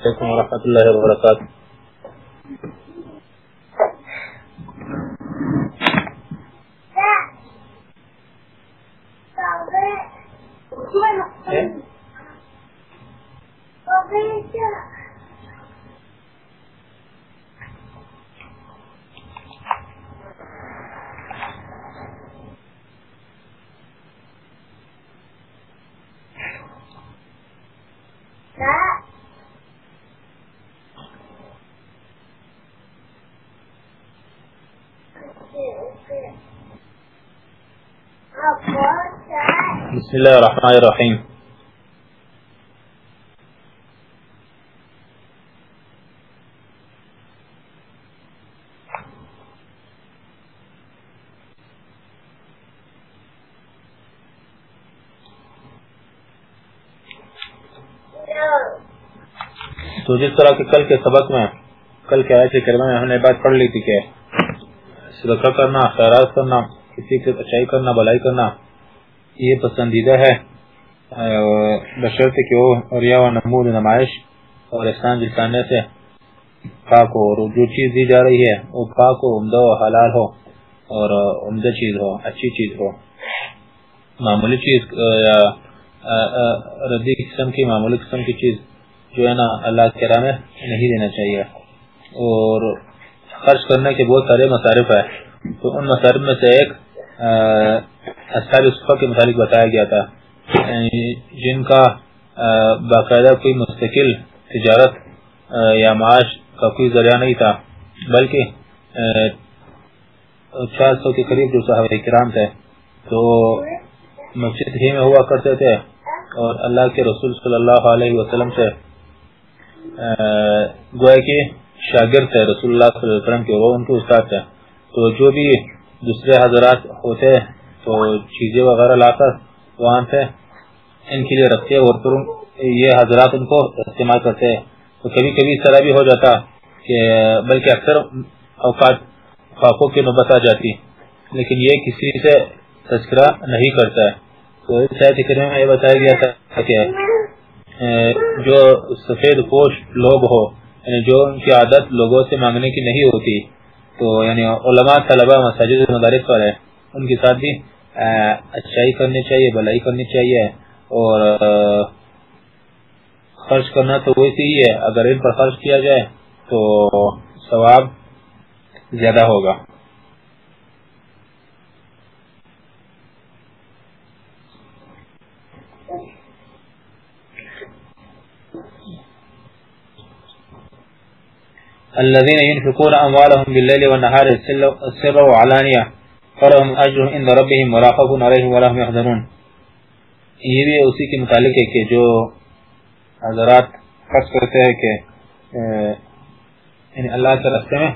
علیکم ورحمۃ اللہ وبرکاتہ۔ بسم اللہ الرحمن الرحیم تو جس طرح کہ کل کے سبق میں، کل کے آئے کرما میں ہم نے بات پڑھ لی تھی کہ صدقہ کرنا، خیرات کرنا، کسی کی اچھائی کرنا بلائی کرنا یہ پسندیدہ ہے۔ بشرط کہ وہ ریا و نمود نمائش اور احسان جلسانے سے پاک ہو اور جو چیز دی جا رہی ہے وہ پاک ہو، عمدہ و حلال ہو اور عمدہ چیز ہو، اچھی چیز ہو۔ معمولی چیز یا ردی قسم کی، معمولی قسم کی چیز جو ہے نا اللہ کے راہ میں نہیں دینا چاہیے۔ اور خرچ کرنے کے بہت سارے مصارف ہے تو ان مصارف میں سے ایک اصحاب صفحہ کے متعلق بتایا گیا تھا۔ یعنی جن کا باقاعدہ کوئی مستقل تجارت یا معاش کا کوئی ذریعہ نہیں تھا، بلکہ چار سو کے قریب جو صحابہ کرام تھے، تو مسجد ہی میں ہوا کرتے تھے اور اللہ کے رسول صلی اللہ علیہ وسلم سے گوئے کے شاگرد تھے، رسول اللہ صلی اللہ علیہ وسلم کے، وہ ان کے استاد تھے۔ تو جو بھی دوسرے حضرات ہوتے تو چیزیں وغیرہ لا کر وہاں سے، ان کے لیے رکھتے اور پھر یہ حضرات ان کو استعمال کرتے۔ تو کبھی کبھی اس طرح بھی ہو جاتا کہ بلکہ اکثر اوقات خاکوں کی نوبت آ جاتی، لیکن یہ کسی سے تذکرہ نہیں کرتا۔ ہے تو اس میں یہ بتایا گیا تھا کہ جو سفید پوش لوگ ہو یعنی جو ان کی عادت لوگوں سے مانگنے کی نہیں ہوتی تو یعنی علماء طلبہ مساجد، مدارس پر ہے ان کے ساتھ بھی اچھائی کرنی چاہیے، بلائی کرنی چاہیے اور خرچ کرنا تو ویسے ہی ہے، اگر ان پر خرچ کیا جائے تو ثواب زیادہ ہوگا۔ الذين ينفقون اموالهم بالليل والنهار سرا وعلانيه فلهم اجر عند ربهم ولا خوف عليهم ولا هم يحزنون. یہ بھی اسی کے متعلق ہے کہ جو حضرات خرچ کرتے ہیں کہ یعنی اللہ کے راستے میں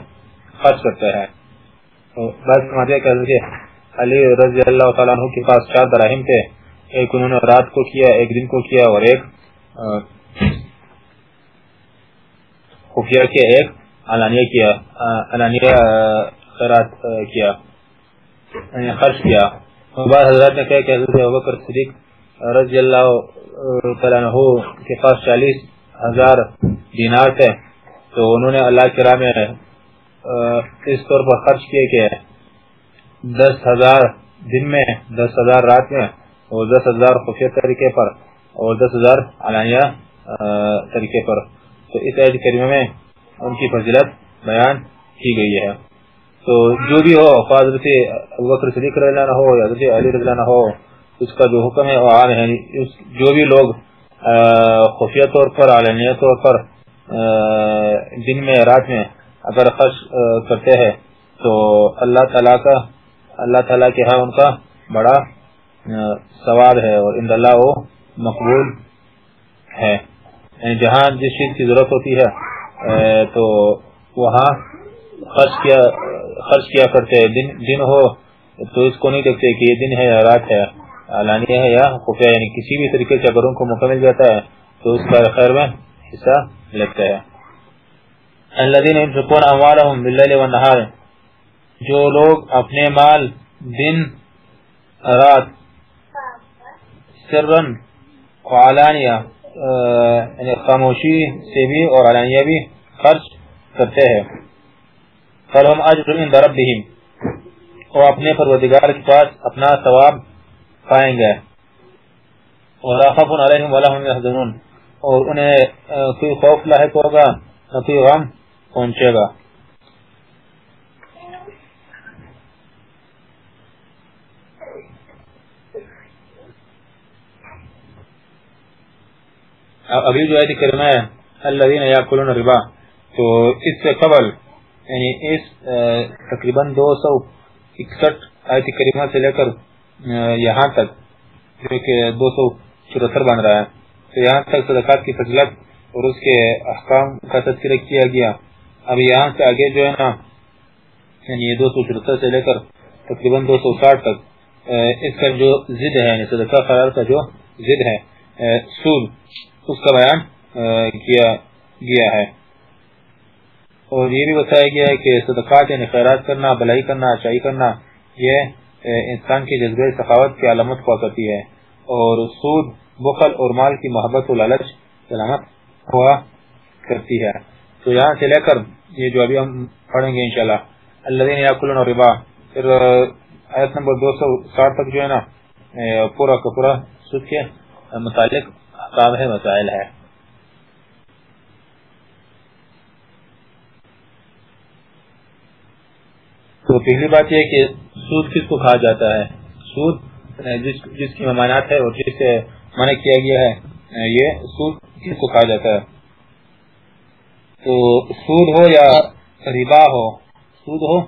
خرچ کرتے ہیں۔ تو بس بات سمجھے کہ علی رضی اللہ تعالیٰ عنہ کے پاس چار دراہم تھے۔ ایک انہوں نے رات کو کیا، ایک دن کو کیا اور ایک خفیہ کیا ایک علانیہ کیا، علانیہ خیرات کیا یعنی خرچ کیا۔ بعض حضرات نے کہا کہ حضرت ابوبکر صدیق رضی اللہ تعالیٰ عنہ کے پاس چالیس ہزار دینار تھے۔ تو انہوں نے اللہ کے راہ میں اس طور پر خرچ کیے کہ دس ہزار دن میں، دس ہزار رات میں اور دس ہزار خفیہ طریقے پر اور دس ہزار علانیہ طریقے پر۔ تو اس عید کریمہ میں ان کی فضیلت بیان کی گئی ہے۔ تو جو بھی ہو حضرت ابوبکر صدیق رضی اللہ ہو یا حضرت علی رضی اللہ ہو، اس کا جو حکم ہے وہ عام ہے۔ جو بھی لوگ خفیہ طور پر علانیہ طور پر دن میں، رات میں اگر خرچ کرتے ہیں، تو اللہ تعالیٰ کا، اللہ تعالیٰ کے ہاں ان کا بڑا ثواب ہے اور ان اللہ وہ مقبول ہے۔ یعنی جہاں جس چیز کی ضرورت ہوتی ہے تو وہاں خرچ کیا خرچ کیا کرتے ہیں دن دن ہو، تو اس کو نہیں دیکھتے کہ یہ دن ہے یا رات ہے علانیہ ہے یا خفیہ یعنی کسی بھی طریقے سے اگر ان کو موقع مل جاتا ہے، تو اس کا خیر میں حصہ لگتا ہے۔ الذين ينفقون اموالهم بالليل والنهار جو لوگ اپنے مال دن، رات، سرن وعلانیہ یعنی خاموشی سے بھی اور علانیہ بھی خرچ کرتے ہیں۔ فلہم اجر عند ربہم وہ اپنے پروردگار کے پاس اپنا ثواب پائیں گے۔ اور خوف علیہم ولا هم يحزنون اور انہیں کوئی خوف لاحق ہوگا، نہ کوئی غم پہنچے گا۔ ابھی جو آیت کریمہ ہے الذین یاکلون الربا. تو اس سے قبل یعنی اس تقریباً دو سو اکسٹھ آیت کریمہ سے لے کر یہاں تک، جو کہ دو سو چورہتر بن رہا ہے، تو یہاں تک صدقات کی فضلت اور اس کے احکام کا تذکرہ کیا گیا۔ اب یہاں سے آگے جو ہے نا یعنی دو سو چورہتر سے لے کر تقریباً دو سو ساٹھ تک اس کا جو ضد ہے یعنی صدقہ خیال کا جو ضد ہے سود اس کا بیان کیا گیا ہے۔ اور یہ بھی بتایا گیا ہے کہ صدقات یعنی خیرات کرنا بلائی کرنا اچائی کرنا، یہ انسان کی جذبہ سخاوت کی علامت ہوا کرتی ہے۔ اور سود، بخل اور مال کی محبت و لالچ علامت ہوا کرتی ہے۔ تو یہاں سے لے کر یہ جو ابھی ہم پڑھیں گے انشاءاللہ۔ الذین یاکلون ربا پھر آیت نمبر دو سو ساٹھ تک جو ہے نا پورا کا پورا سود کے متعلق احکام ہے مسائل ہے تو پہلی بات یہ کہ سود کس کو کہا جاتا ہے؟ سود جس, جس کی ممانعت ہے اور جس سے منع کیا گیا ہے یہ سود کس کو کہا جاتا ہے؟ تو سود ہو یا ربا ہو سود ہو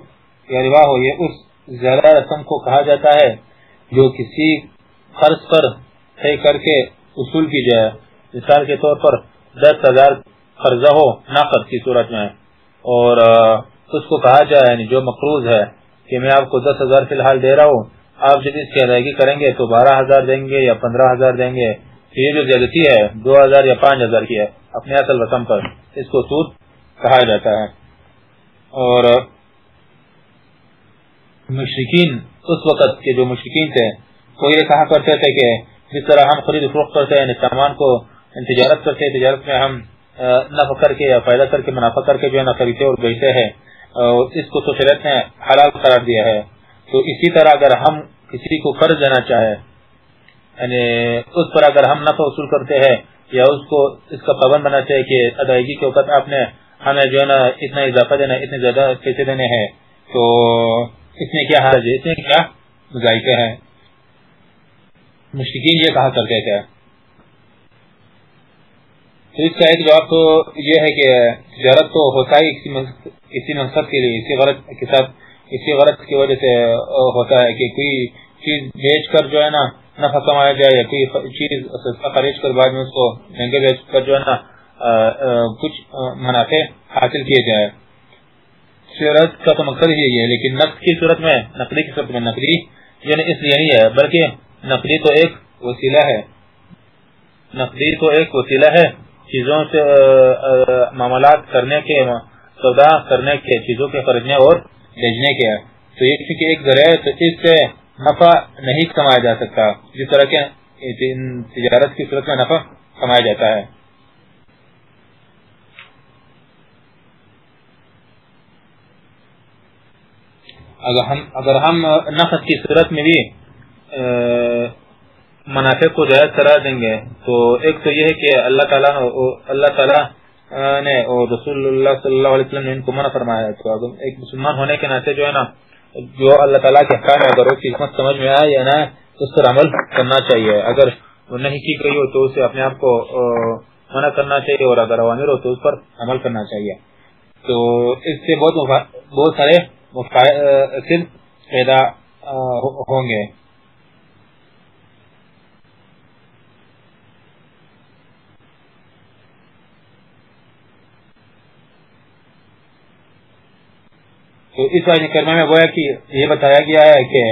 یا ربا ہو یہ اس زیادہ رسم کو کہا جاتا ہے جو کسی قرض پر طے کر کے اصول کی جائے مثال کے طور پر دس ہزار قرضہ ہو نقد کی صورت میں۔ اور اس کو کہا جائے یعنی جو مقروض ہے، کہ میں آپ کو دس ہزار فی الحال دے رہا ہوں، آپ جب اس کی ادائیگی کریں گے تو بارہ ہزار دیں گے یا پندرہ ہزار دیں گے۔ یہ جو زیادتی ہے، دو ہزار یا پانچ ہزار کی ہے، اپنے اصل رقم پر۔ اس کو سود کہا جاتا ہے۔ اور مشرقین اس وقت کے جو مشرقین تھے، وہ یہ کہا کرتے تھے کہ جس طرح ہم خرید فروخت کرتے ہیں یعنی سامان کو تجارت کرتے ہیں، تجارت میں ہم نفع کر کے یا فائدہ کر کے، منافع کر کے جو ہے نا خریدتے اور بیچتے ہیں۔ اور اس کو تو شریعت نے حلال قرار دیا ہے۔ تو اسی طرح اگر ہم کسی کو قرض دینا چاہے یعنی اس پر اگر ہم نفع وصول کرتے ہیں یا اس کو، اس کا پابند بنا چاہے کہ ادائیگی کے وقت آپ نے ہمیں جو ہے نا اتنا اضافہ دینا، اتنے زیادہ پیسے دینے ہیں، تو اس میں کیا حرج ہے؟ اس میں کیا مذائقہ ہے؟ مشکین یہ کہا کرتے تھے۔ تو اس کا ایک جواب تو یہ ہے کہ تجارت تو ہوتا ہی کسی مقصد کے لیے، اسی غلط کے ساتھ، اسی غلط کی وجہ سے ہوتا ہے کہ کوئی چیز بیچ کر جو ہے نا، نفع کمایا جائے یا کوئی چیز خرید کر بعد میں اس کو مہنگے بیچ کر جو ہے نا کچھ منافع حاصل کیے جائے سیرت کا تو مقصد ہی ہے، لیکن نقد کی صورت میں نقلی کی صورت میں نقلی یعنی اس لیے نہیں ہے، بلکہ نقلی تو ایک وسیلہ ہے۔ نقلی تو ایک وسیلہ ہے چیزوں سے معاملات کرنے کے، سودا کرنے کے، چیزوں کے خریدنے اور بھیجنے کے۔ تو یہ کیونکہ ایک ذریعہ تو اس سے نفع نہیں کمایا جا سکتا۔ جس طرح کے تجارت کی صورت میں نفع کمایا جاتا ہے۔ اگر ہم اگر ہم نفس کی صورت میں بھی منافع کو جائز کرا دیں گے۔ تو ایک تو یہ ہے کہ اللہ تعالیٰ اللہ تعالیٰ نے اور رسول اللہ صلی اللہ علیہ وسلم نے ان کو منع فرمایا ہے۔ تو اگر ایک مسلمان ہونے کے ناطے جو ہے نا، جو اللہ تعالیٰ کے احکام ہے، اگر وہ قسمت سمجھ میں آئے یا نہ اس پر عمل کرنا چاہیے۔ اگر وہ نہیں کی گئی ہو تو اسے اپنے آپ کو منع کرنا چاہیے اور اگر عوامر ہو تو اس پر عمل کرنا چاہیے۔ تو اس سے بہت بہت سارے پیدا ہوں گے۔ تو اس کرنے میں وہ ہے کہ یہ بتایا گیا ہے کہ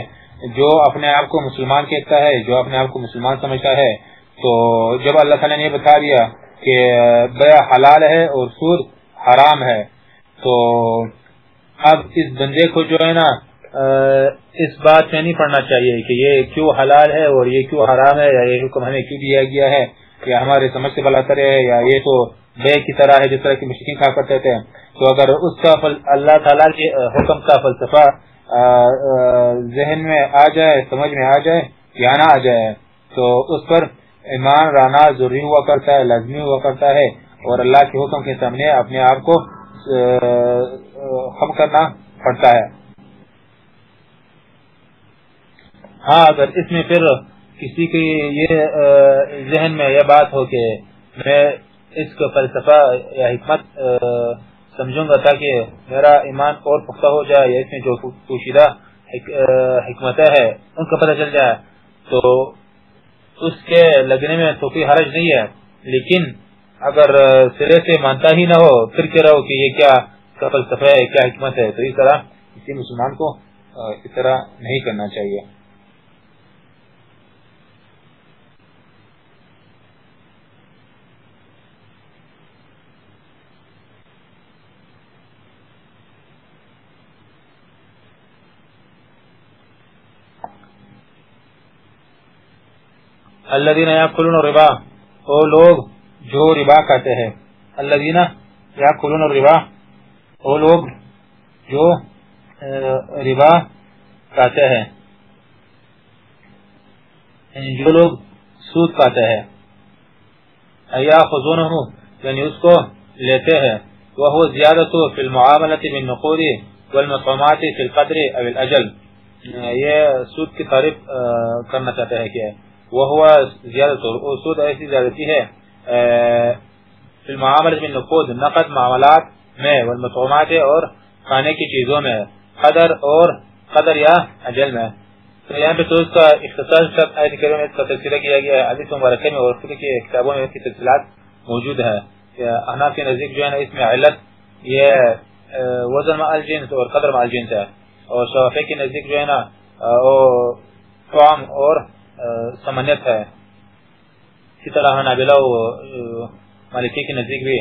جو اپنے آپ کو مسلمان کہتا ہے، جو اپنے آپ کو مسلمان سمجھتا ہے، تو جب اللہ تعالیٰ نے یہ بتا دیا کہ بیا حلال ہے اور سود حرام ہے، تو اب اس بندے کو جو ہے نا اس بات میں نہیں پڑھنا چاہیے کہ یہ کیوں حلال ہے اور یہ کیوں حرام ہے یا یہ حکم ہمیں کیوں دیا گیا ہے کہ ہمارے سمجھ سے بلا کرے یا یہ تو بے کی طرح ہے، جس طرح کی مشکین کھا کرتے تھے۔ تو اگر اس کا فل، اللہ تعالیٰ کے حکم کا فلسفہ ذہن میں آ جائے، سمجھ میں آ جائے، یا نہ آ جائے، تو اس پر ایمان رانا ضروری ہوا کرتا ہے، لازمی ہوا کرتا ہے۔ اور اللہ کے حکم کے سامنے اپنے آپ کو خم کرنا پڑتا ہے۔ ہاں اگر اس میں پھر کسی کی یہ ذہن میں یہ بات ہو کہ میں اس کو فلسفہ یا حکمت سمجھوں گا تاکہ میرا ایمان اور پختہ ہو جائے، یا اس میں جو پوشیدہ حکمتیں ہے ان کا پتہ چل جائے۔ تو اس کے لگنے میں تو کوئی حرج نہیں ہے۔ لیکن اگر سرے سے مانتا ہی نہ ہو، پھر کہہ رہا ہو کہ یہ کیا فلسفہ ہے، کیا حکمت ہے؟ تو اس طرح کسی مسلمان کو اس طرح نہیں کرنا چاہیے۔ اللہ دینا یا کلون ربا وہ لوگ جو ربا کہتے ہیں. اللہ دینا یا کلون ربا وہ لوگ جو ربا کہتے ہیں. یعنی جو لوگ سود کہتے ہیں. یا خزون یعنی اس کو لیتے ہیں. وہ زیادت فی المعاملت من نقوری والمطعمات فی القدر او الاجل. یہ سود کی تعریف کرنا چاہتے ہیں کہ وہ ہوا زیادت سود ایسی زیادتی ہے فی المعاملت من نقود نقد معاملات میں والمطعومات اور کھانے کی چیزوں میں، قدر اور قدر یا اجل میں۔ تو یہاں پہ تو اس کا اختصار شد آیت کریم اس کا تذکرہ کیا گیا ہے، حدیث مبارکہ میں اور فکر کی کتابوں میں اس کی تفصیلات موجود ہے احناف کے نزدیک جو ہے نا، اس میں علت یہ وزن مع الجنس اور قدر مع الجنس ہے۔ اور شوافی کے نزدیک جو ہے نا وہ طعام اور سمنیت ہے۔ اسی طرح حنابلہ مالکی کے نزدیک بھی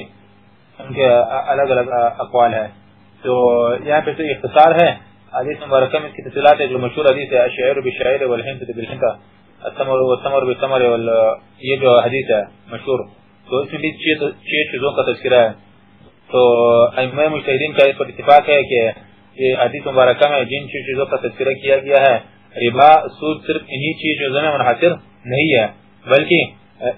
ان کے الگ الگ اقوال ہے تو یہاں پہ تو اختصار ہے۔ حدیث مبارکہ میں اس کی تفصیلات ہے، جو مشہور حدیث ہے، الشعر بالشعر والحنت بالحنت التمر والتمر بالتمر وال، یہ جو حدیث ہے، مشہور۔ تو اس میں بھی چھ چیزوں کا تذکرہ ہے۔ تو ائمہ مجتہدین کا اس پر اتفاق ہے کہ یہ حدیث مبارکہ میں جن چیزوں کا تذکرہ کیا گیا ہے ربا، سود صرف انہی چھ چیزوں میں منحصر نہیں ہے، بلکہ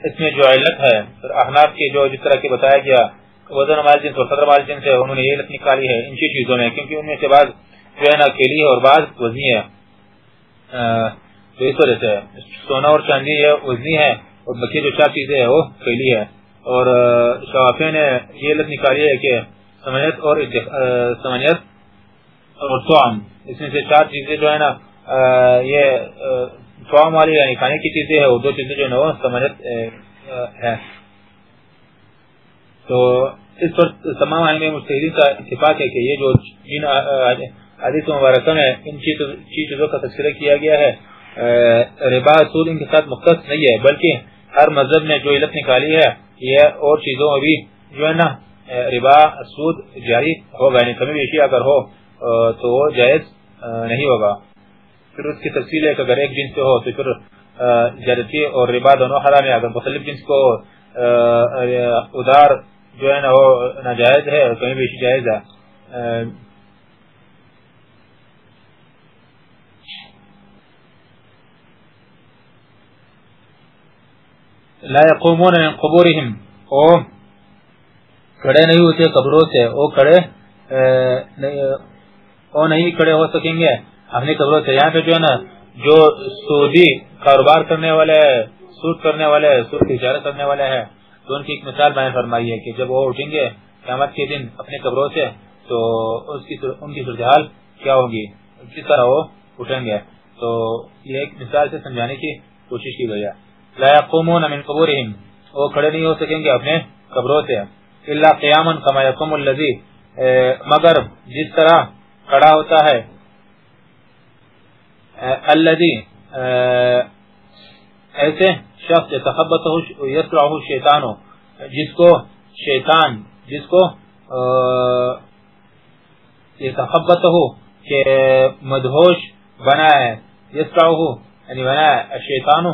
اس میں جو علت ہے احناف کی جو جس طرح کی بتایا گیا، وزن مال جنس اور صدر مال جنس ہے انہوں نے یہ علت نکالی ہے ان چیزوں میں، کیونکہ ان میں سے بعض جو ہے نا کیلی ہے اور بعض وزنی ہے۔ تو اس وجہ سے سونا اور چاندی ہے، وزنی ہے، اور بچے جو چار چیزیں ہیں، وہ کیلی ہے۔ اور شوافی نے یہ علت نکالی ہے کہ سمنیت اور سمنیت اور توام، اس میں سے چار چیزیں جو ہے نا یہ توام والی یعنی کھانے کی چیزیں ہیں اور دو چیزیں جو ہے نا وہ سمنیت ہے تو اس پر تمام علم مستحدین کا اتفاق ہے کہ یہ جو جن حدیث مبارکہ میں ان چیزوں کا تذکرہ کیا گیا ہے ربا سود ان کے ساتھ مختص نہیں ہے، بلکہ ہر مذہب نے جو علت نکالی ہے، یہ اور چیزوں میں بھی جو ہے نا ربا سود جاری ہوگا یعنی کمی بیشی اگر ہو تو وہ جائز نہیں ہوگا۔ پھر اس کی تفصیل ہے کہ اگر ایک جنس ہو تو پھر جرتی اور ربا دونوں حرام ہے اگر مختلف جنس کو ادار جو ہے نا وہ ناجائز ہے اور کہیں بیشی جائز ہے۔ لا يقومون من قبورهم او کھڑے نہیں ہوتے قبروں سے، او کھڑے او نہیں کھڑے ہو سکیں گے۔ اپنی قبروں سے یہاں پہ جو ہے نا، جو سودی کاروبار کرنے والے، سود کرنے والے، سود کی اجارت کرنے والے ہیں۔ تو ان کی ایک مثال بیان فرمائی ہے کہ جب وہ اٹھیں گے قیامت کے دن اپنے قبروں سے، تو اس کی ان کی صورتحال کیا ہوگی؟ کس طرح وہ اٹھیں گے؟ تو یہ ایک مثال سے سمجھانے کی کوشش کی گئی ہے۔ لا يقومون من قبورهم وہ کھڑے نہیں ہو سکیں گے اپنے قبروں سے۔ الا قیاما كما يقوم الذي مگر جس طرح کھڑا ہوتا ہے الذي ایسے شخص تخبطه يسرعه الشیطان جس کو شیطان، جس کو يتخبطه کہ مدہوش بنا ہے یسرعه یعنی بنا ہے الشیطان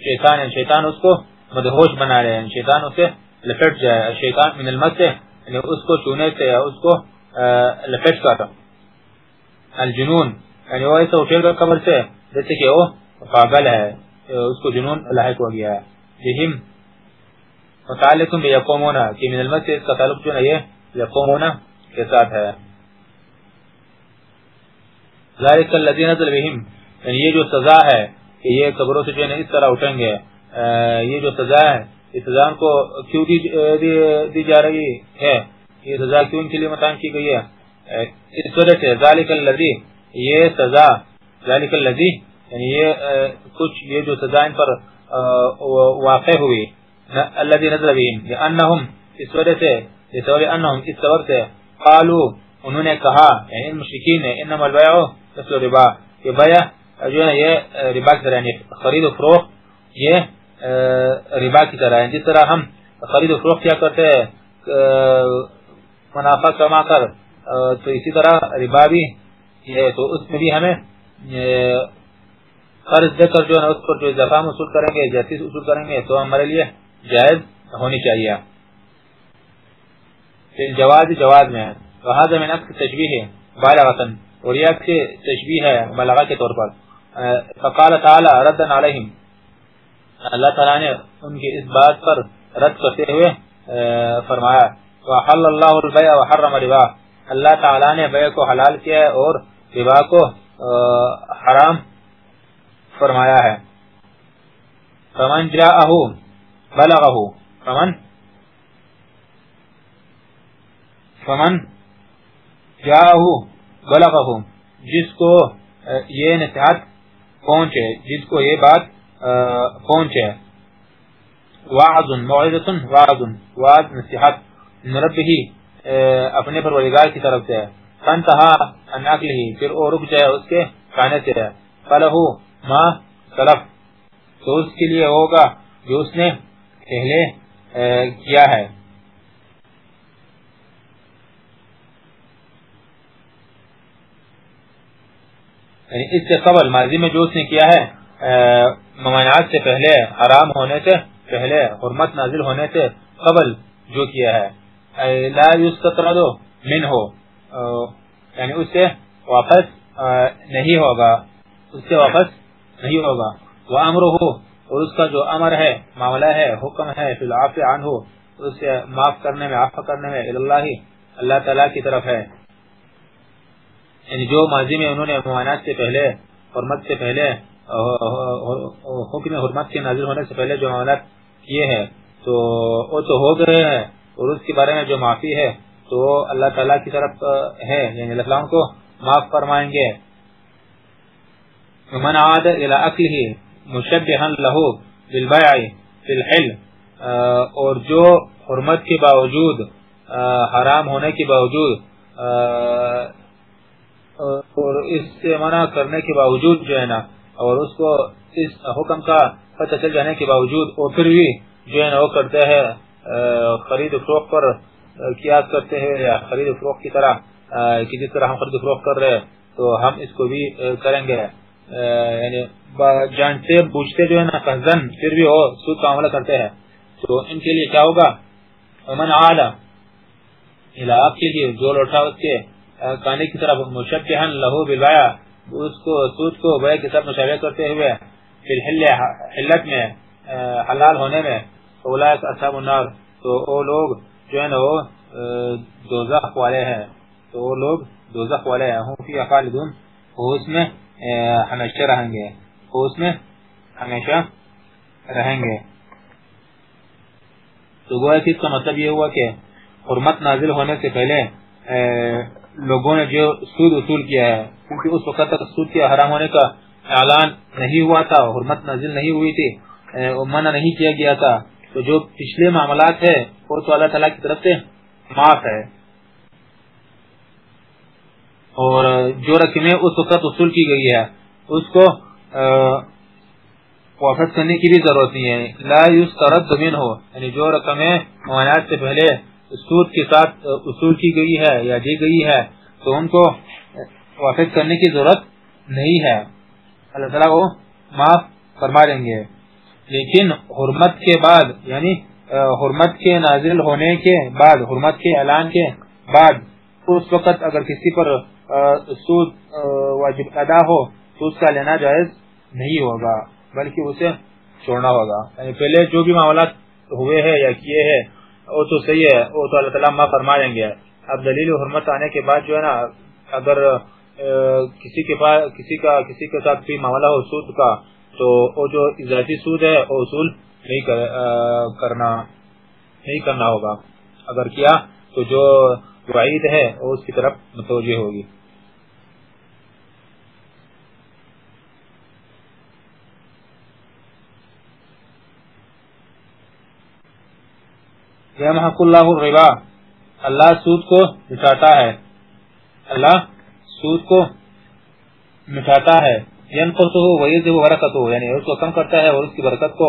شیطان یعنی شیطان اس کو مدہوش بنا رہے ہیں یعنی شیطان اسے لپٹ جائے شیطان من المس یعنی اس کو چونے سے، یا اس کو لپٹ کر۔ الجنون یعنی وہ ایسا اٹھے گا قبر سے جیسے کہ وہ پاگل ہے اس کو جنون لاحق ہو گیا ہے۔ جہم متعلق بیقومونا کہ من المس سے اس کا تعلق جو ہے یہ یقومونا کے ساتھ ہے۔ ذالک الذی نزل بهم یعنی یہ جو سزا ہے کہ یہ قبروں سے جو ہے اس طرح اٹھیں گے۔ یہ جو سزا ہے اس سزا کو کیوں دی, دی, دی جا رہی ہے؟ یہ سزا کیوں ان کے لیے متعین کی گئی ہے؟ اس وجہ سے ذالک الذی یہ سزا ذالک الذی یعنی یہ کچھ یہ جو سزا ان پر واقع ہوئی الذی نزل بهم لانهم اس وجہ سے لسبب انهم اس سبب سے قالوا انہوں نے کہا یعنی مشرکین نے انما البیع مثل ربا کہ بیع، جو ہے، یہ ربا کی طرح یعنی خرید و فروخت، یہ ربا کی طرح ہے جس طرح ہم خرید و فروخت کیا کرتے ہیں منافع کما کر تو اسی طرح ربا بھی یہ تو اس میں بھی ہمیں قرض دے کر جو ہے اس پر جو اضافہ وصول کریں گے جیسی وصول کریں گے، تو ہمارے لیے جائز ہونی چاہیے۔ جواز جواز میں وهذا من اکثر تشبیح ہے بالغتن اور یہ اکثر تشبیح ہے بلغہ کے طور پر۔ فقال تعالی ردن علیہم۔ اللہ تعالی نے ان کی اس بات پر رد کرتے ہوئے فرمایا، وحل اللہ البیع وحرم ربا اللہ تعالی نے بیع کو حلال کیا ہے اور ربا کو حرام فرمایا ہے۔ فمن جاءه، بلغه۔ فمن؟ فمن جاءه، بلغه۔ جس کو یہ نصیحت پہنچے، جس کو یہ بات پہنچے۔ وعظ موعظت وعظ وعظ نصیحت مربی اپنے پروردگار کی طرف سے فانتہا ان اکلہی پھر او رک جائے اس کے کھانے سے۔ فلہو ما سلف۔ تو اس کے لیے ہوگا جو اس نے پہلے کیا ہے۔ یعنی اس سے قبل، ماضی میں جو اس نے کیا ہے ممانعات سے پہلے، حرام ہونے سے پہلے، حرمت نازل ہونے سے قبل جو کیا ہے۔ لا یستطردو من ہو یعنی اس سے واپس نہیں ہوگا۔ اس سے واپس نہیں ہوگا۔ وہ امر ہو اور اس کا جو امر ہے، معاملہ ہے، حکم ہے، فی العاف عنہ، اس سے معاف کرنے میں، عفو کرنے میں اللہ اللہ تعالی کی طرف ہے۔ یعنی جو ماضی میں انہوں نے ممانعات سے پہلے، حرمت سے پہلے حکم حرمت کے نازل ہونے سے پہلے جو معاملات کیے ہیں، تو وہ تو ہو گئے ہیں، اور اس کے بارے میں جو معافی ہے تو اللہ تعالیٰ کی طرف ہے یعنی اللہ کو معاف فرمائیں گے۔ من عاد الى اکلہ مشبہا لہو بالبیع فی الحل اور جو حرمت کے باوجود حرام ہونے کے باوجود اور اس سے منع کرنے کے باوجود جو ہے نا، اور اس کو اس حکم کا پتہ چل جانے کے باوجود وہ پھر بھی جو ہے نا وہ کرتے ہیں خرید و فروخت پر کیا کرتے ہیں یا خرید و فروخت کی طرح کہ جس طرح ہم خرید و فروخت کر رہے ہیں، تو ہم اس کو بھی کریں گے۔ یعنی جانتے، بوجھتے جو ہے نا قصدن پھر بھی وہ سود کا عملہ کرتے ہیں۔ تو ان کے لیے کیا ہوگا؟ من اعلی آپ کے لیے جو لوٹا اس کے کانے کی طرف مشبہن ہاں، لہو بالبایا اس کو، سود کو بے کے ساتھ مشابہ کرتے ہوئے، پھر حلت میں حلال ہونے میں اولئک اصحاب النار۔ تو وہ لوگ جو ہے نا وہ دوزخ والے ہیں۔ تو وہ لوگ دوزخ والے ہیں۔ ہم فی خالدون۔ وہ اس میں ہمیشہ رہیں گے۔ وہ اس میں ہمیشہ رہیں گے۔ تو گویا کہ اس کا مطلب یہ ہوا کہ حرمت نازل ہونے سے پہلے لوگوں نے جو سود اصول کیا ہے، کیونکہ اس وقت تک سود کے حرام ہونے کا اعلان نہیں ہوا تھا، حرمت نازل نہیں ہوئی تھی منع نہیں کیا گیا تھا۔ تو جو پچھلے معاملات ہے وہ تو اللہ تعالیٰ کی طرف سے معاف ہے۔ اور جو رقمیں اس وقت اصول کی گئی ہے اس کو واپس کرنے کی بھی ضرورت نہیں ہے۔ لا یسترد من ہو یعنی جو رقمیں معاملات سے پہلے سود کے ساتھ اصول کی گئی ہے یا دی گئی ہے، تو ان کو واپس کرنے کی ضرورت نہیں ہے۔ اللہ تعالیٰ کو معاف فرما دیں گے۔ لیکن حرمت کے بعد یعنی حرمت کے نازل ہونے کے بعد، حرمت کے اعلان کے بعد، اس وقت اگر کسی پر سود واجب ادا ہو، تو اس کا لینا جائز نہیں ہوگا، بلکہ اسے چھوڑنا ہوگا۔ یعنی پہلے جو بھی معاملات ہوئے ہیں یا کیے ہیں، وہ تو صحیح ہے، وہ تو اللہ تعالیٰ معاف فرما دیں گے۔ اب دلیل حرمت آنے کے بعد جو ہے نا، اگر کسی کے پاس کسی کا، کسی کے ساتھ کوئی معاملہ ہو سود کا تو وہ جو اضافی سود ہے وہ اصول نہیں کرنا نہیں کرنا ہوگا۔ اگر کیا تو جو وعید ہے وہ اس کی طرف متوجہ ہوگی۔ محق اللہ الربا۔ اللہ سود کو مٹاتا ہے۔ اللہ سود کو مٹاتا ہے۔ برکت ہو یعنی اس کو کم کرتا ہے اور اس کی برکت کو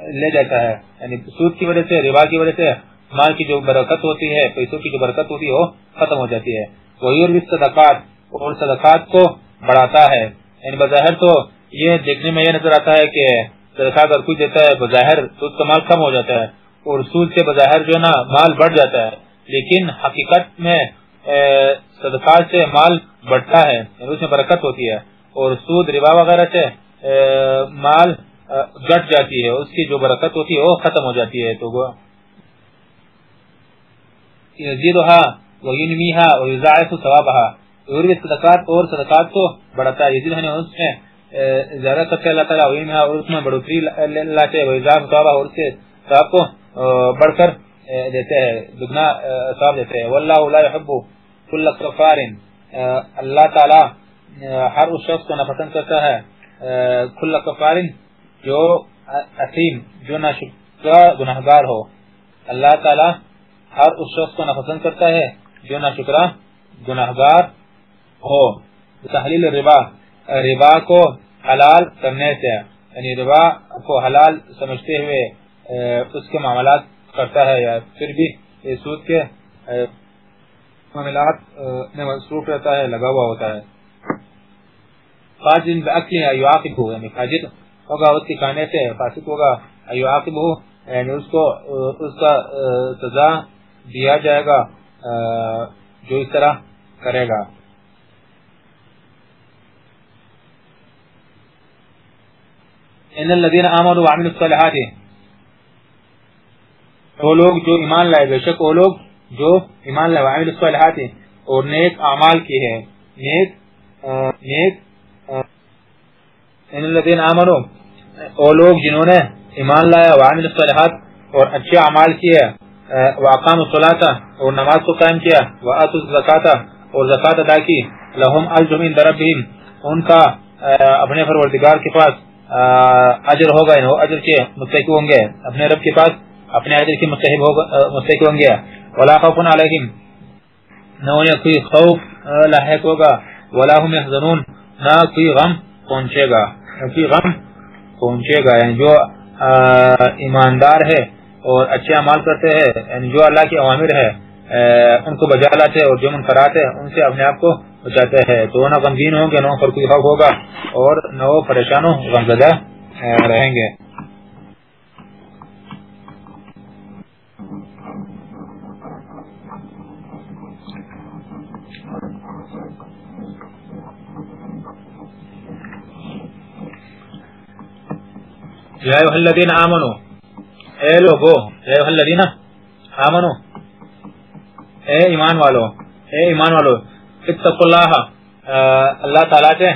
لے جاتا ہے. یعنی سود کی وجہ سے، ربا کی وجہ سے مال کی جو برکت ہوتی ہے، پیسوں کی جو برکت ہوتی ہے، وہ ختم ہو جاتی ہے. وہی اور صدقات اور صدقات کو بڑھاتا ہے. یعنی بظاہر تو یہ دیکھنے میں یہ نظر آتا ہے کہ صدقہ اگر کوئی دیتا ہے، بظاہر سود کا مال کم ہو جاتا ہے، اور سود سے بظاہر جو ہے نا، مال بڑھ جاتا ہے. لیکن حقیقت میں صدقات سے مال بڑھتا ہے یعنی اس میں برکت ہوتی ہے، اور سود، ربا وغیرہ سے مال گٹ جاتی ہے، اس کی جو برکت ہوتی ہے، وہ ختم ہو جاتی ہے، تو صدقات، اور صدقات کو بڑھتا ہے، یزید اس میں زیادہ کرتے اللہ تعالیٰ، اور اس میں بڑھوتری لاتے اور اس کے ثواب کو بڑھ کر دیتے ہیں دگنا ثواب دیتے ہیں واللہ لا يحب كل كفار اللہ تعالی ہر اس شخص کو ناپسند کرتا ہے کل کفار جو اثیم جو ناشکرہ گناہگار ہو اللہ تعالی ہر اس شخص کو ناپسند کرتا ہے جو ناشکرہ گناہگار ہو تحلیل ربا ربا کو حلال کرنے سے یعنی ربا کو حلال سمجھتے ہوئے اس کے معاملات کرتا ہے یا پھر بھی یہ سود کے معاملات میں مصروف رہتا ہے، لگا ہوا ہوتا ہے۔ فاجن باکل ایواقب ہو یعنی فاجر ہوگا، اس کے کھانے سے فاسق ہوگا۔ ایواقب ہو یعنی اس کو اس کا سزا دیا جائے گا جو اس طرح کرے گا۔ ان الذين امنوا وعملوا الصالحات وہ لوگ جو ایمان لائے، بے شک وہ لوگ جو ایمان لائے، وعملوا الصالحات، اور نیک اعمال کی ہے نیک نیک ان الذين امنوا وہ لوگ جنہوں نے ایمان لایا، وعملوا الصالحات، اور اچھے اعمال کیے واقاموا الصلاة، اور نماز کو قائم کیا واتوا الزکاة، اور زکات ادا کی۔ لهم اجر من ربهم۔ ان کا اپنے پروردگار کے پاس اجر ہوگا یعنی انہوں اجر کے مستحق ہوں گے۔ اپنے رب کے پاس اپنے اجر کے مستحق ہوں گے ولا خوف علیہم۔ نہ انہیں کوئی خوف لاحق ہوگا۔ ولا هم يحزنون نہ کوئی غم پہنچے گا۔ کوئی غم پہنچے گا۔ یعنی جو ایماندار ہے اور اچھے اعمال کرتے ہیں یعنی جو اللہ کی اوامر ہے ان کو بجا لاتے اور جو منکرات ہے ان سے اپنے آپ کو بچاتے ہیں۔ تو نہ غمگین ہوں گے، نہ پر کوئی خوف ہوگا اور نہ وہ پریشان ہوں، غمزدہ رہیں گے۔ یا ایوہ الذین آمنو اے لوگو یا ایوہ الذین آمنو اے ایمان والو، اے ایمان والو، اتقوا اللہ اللہ تعالیٰ سے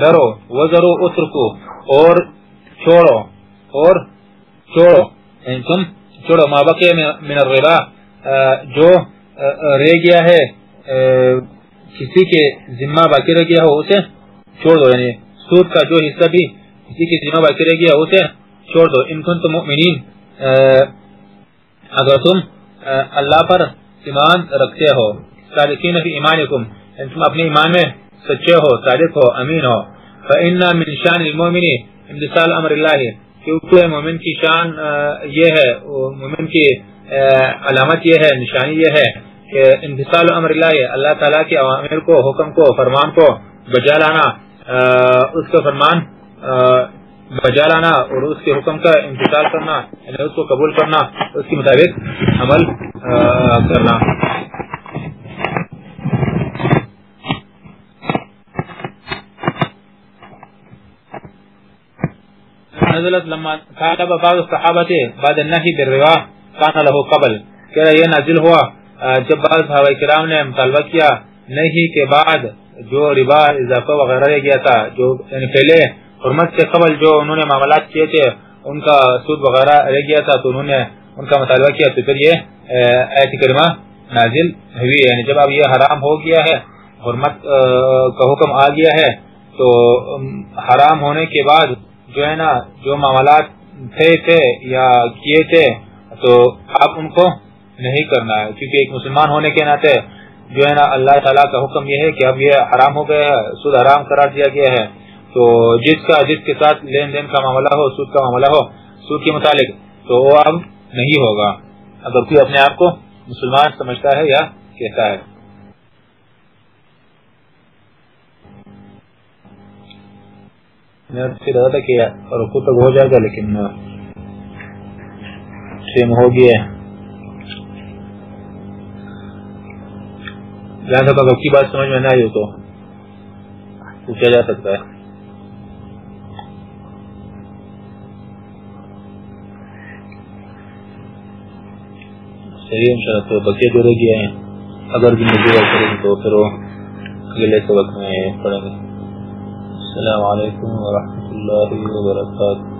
ڈرو، وزرو، اترکو، اور چھوڑو اور چھوڑو یعنی تم چھوڑو، ما بقی من الربا جو رہ گیا ہے کسی کے ذمہ باقی رہ گیا ہو، اسے چھوڑ دو یعنی سود کا جو حصہ بھی کسی کے ذمہ باقی رہ گیا اسے چھوڑ دو۔ ان کنتم مؤمنین اگر تم اللہ پر ایمان رکھتے ہو، صادقین فی ایمانکم یعنی تم اپنے ایمان میں سچے ہو، صادق ہو، امین ہو۔ فإنا من شان المؤمن امتصال امر اللہ کیونکہ مومن کی شان یہ ہے مومن کی علامت یہ ہے، نشانی یہ ہے کہ امتصال امر اللہ اللہ تعالیٰ کے اوامر کو، حکم کو، فرمان کو بجا لانا اس کا فرمان بجا لانا اور اس کے حکم کا انتظار کرنا یعنی اس کو قبول کرنا، اس کے مطابق عمل کرنا۔ نزلت لما طالب بعض الصحابة بعد النهي بالروا كان له قبل، کہ یہ نازل ہوا جب بعض صحابہ کرام نے مطالبہ کیا، نہیں کے بعد جو ربا اضافہ وغیرہ گیا تھا، جو یعنی پہلے حرمت سے قبل جو انہوں نے معاملات کیے تھے، ان کا سود وغیرہ رہ گیا تھا، تو انہوں نے ان کا مطالبہ کیا، تو پھر یہ ایت کریمہ نازل ہوئی یعنی جب اب یہ حرام ہو گیا ہے، حرمت کا حکم آ گیا ہے، تو حرام ہونے کے بعد جو ہے نا، جو معاملات تھے تھے یا کیے تھے، تو اب ان کو نہیں کرنا ہے۔ کیونکہ ایک مسلمان ہونے کے ناطے جو ہے نا، اللہ تعالیٰ کا حکم یہ ہے کہ اب یہ حرام ہو گیا ہے، سود حرام قرار دیا گیا ہے۔ تو جس کا جس کے ساتھ لین دین کا معاملہ ہو، سود کا معاملہ ہو، سود کے متعلق، تو وہ اب نہیں ہوگا۔ اگر کوئی اپنے آپ کو مسلمان سمجھتا ہے یا کہتا ہے۔ میں تھا کہ رکو تک ہو جائے گا، لیکن ہو گیا جہاں تک اگر کی بات سمجھ میں نہ آئی ہو تو پوچھا جا سکتا ہے۔ صحیح ان شاء اللہ تو بچے جو رہ گئے ہیں۔ اگر بھی مجھے کریں تو پھر وہ اگلے سبق میں پڑھیں گے۔ السلام علیکم ورحمۃ اللہ وبرکاتہ۔